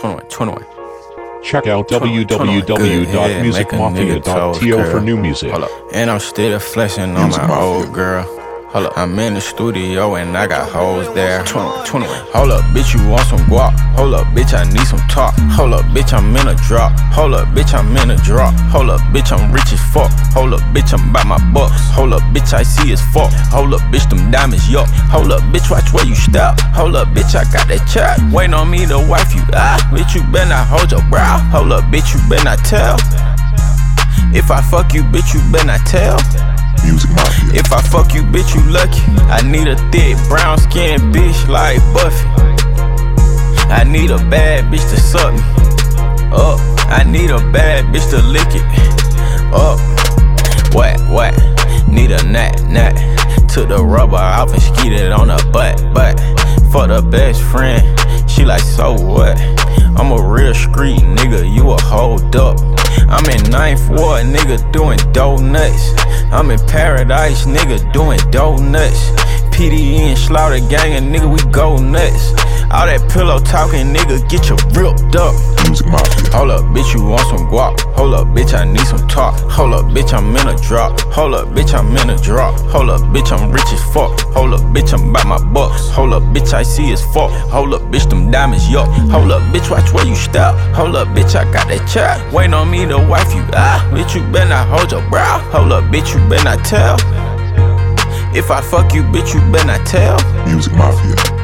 21, 21. Check out 21, 21. Good head, make a nigga toes www.musicmafia.to for new music. And I'm still flexing on my Mafia. old girl. Hold up. I'm in the studio and I got hoes there. 21, 21. Hold up, bitch, you want some guap? Hold up, bitch, I need some talk. Hold up, bitch, I'm in a drop. Hold up, bitch, I'm in a drop. Hold up, bitch, I'm rich as fuck. Hold up, bitch, I'm by my bucks. Hold up, bitch, I see as fuck. Hold up, bitch, them diamonds, yup. Hold up, bitch, watch where you step. Hold up, bitch, I got that check. Wait on me to wife you, ah. Bitch, you better not hold your brow. Hold up, bitch, you better not tell. If I fuck you, bitch, you better not tell. Music Mafia. If I fuck you, bitch, you lucky. I need a thick, brown skinned bitch like Buffy. I need a bad bitch to suck me. Up. I need a bad bitch to lick it. Up. What, what? Need a nat, nat. Took the rubber off and skeeted on her butt, butt. For the best friend. She like, so what? I'm a real street nigga, you a hold up. I'm in ninth ward, nigga, doing donuts. I'm in paradise, nigga, doing donuts. PDE and Slaughter Gang, and nigga, we go nuts. All that pillow talking, nigga, get you ripped up. Music. Hold up, bitch, you want some guap? Hold up, bitch, I need some talk. Hold up, bitch, I'm in a drop. Hold up, bitch, I'm in a drop. Hold up, bitch, I'm rich as fuck. Hold up, bitch, I'm by my bucks. Hold up, bitch, I see as fuck. Hold up, bitch, them diamonds, yup. Hold up, bitch, watch where you step. Hold up, bitch, I got that check. Wait on me to wife you, ah. Bitch, you better not hold your brow. Hold up, bitch, you better not tell. If I fuck you, bitch, you better not tell. Music Mafia.